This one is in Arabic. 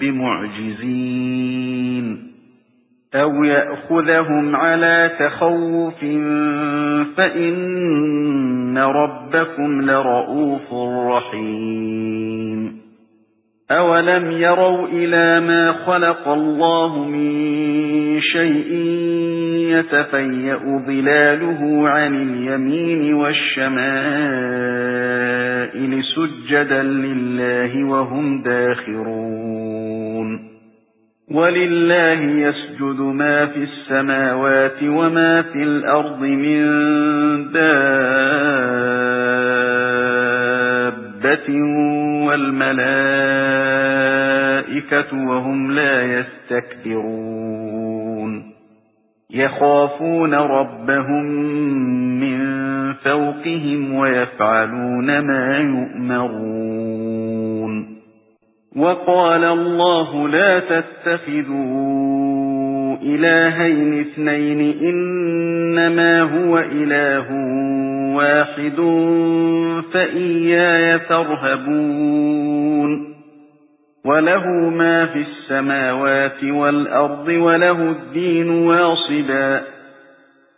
بِمُعْجِزِينَ أَوْ يَأْخُذَهُمْ عَلَى تَخَوُّفٍ فَإِنَّ رَبَّكُمْ لَرَءُوفٌ رَحِيمٌ أَوَلَمْ يَرَوْا إِلَى مَا خَلَقَ اللَّهُ مِنْ شَيْءٍ يَتَفَيَّأُ ظِلَالُهُ عَنِ الْيَمِينِ وَالشَّمَائِلِ سُجَّدًا لِلَّهِ وَهُمْ دَاخِرُونَ وَلِلَّهِ يَسْجُدُ مَا فِي السَّمَاوَاتِ وَمَا فِي الْأَرْضِ مِن دَابَّةٍ وَالْمَلَائِكَةُ وَهُمْ لَا يَسْتَكْبِرُونَ يَخَافُونَ رَبَّهُم مِّن فَوْقِهِمْ وَيَفْعَلُونَ مَا يُؤْمَرُونَ. وَقَالَ اللَّهُ لَا تَتَّخِذُوا إِلَٰهَيْنِ اثْنَيْنِ إِنَّمَا هُوَ إِلَٰهٌ وَاحِدٌ فَإِيَّايَ فَارْهَبُونِ. وَلَهُ مَا فِي السَّمَاوَاتِ وَالْأَرْضِ وَلَهُ الدِّينُ وَاصِبًا.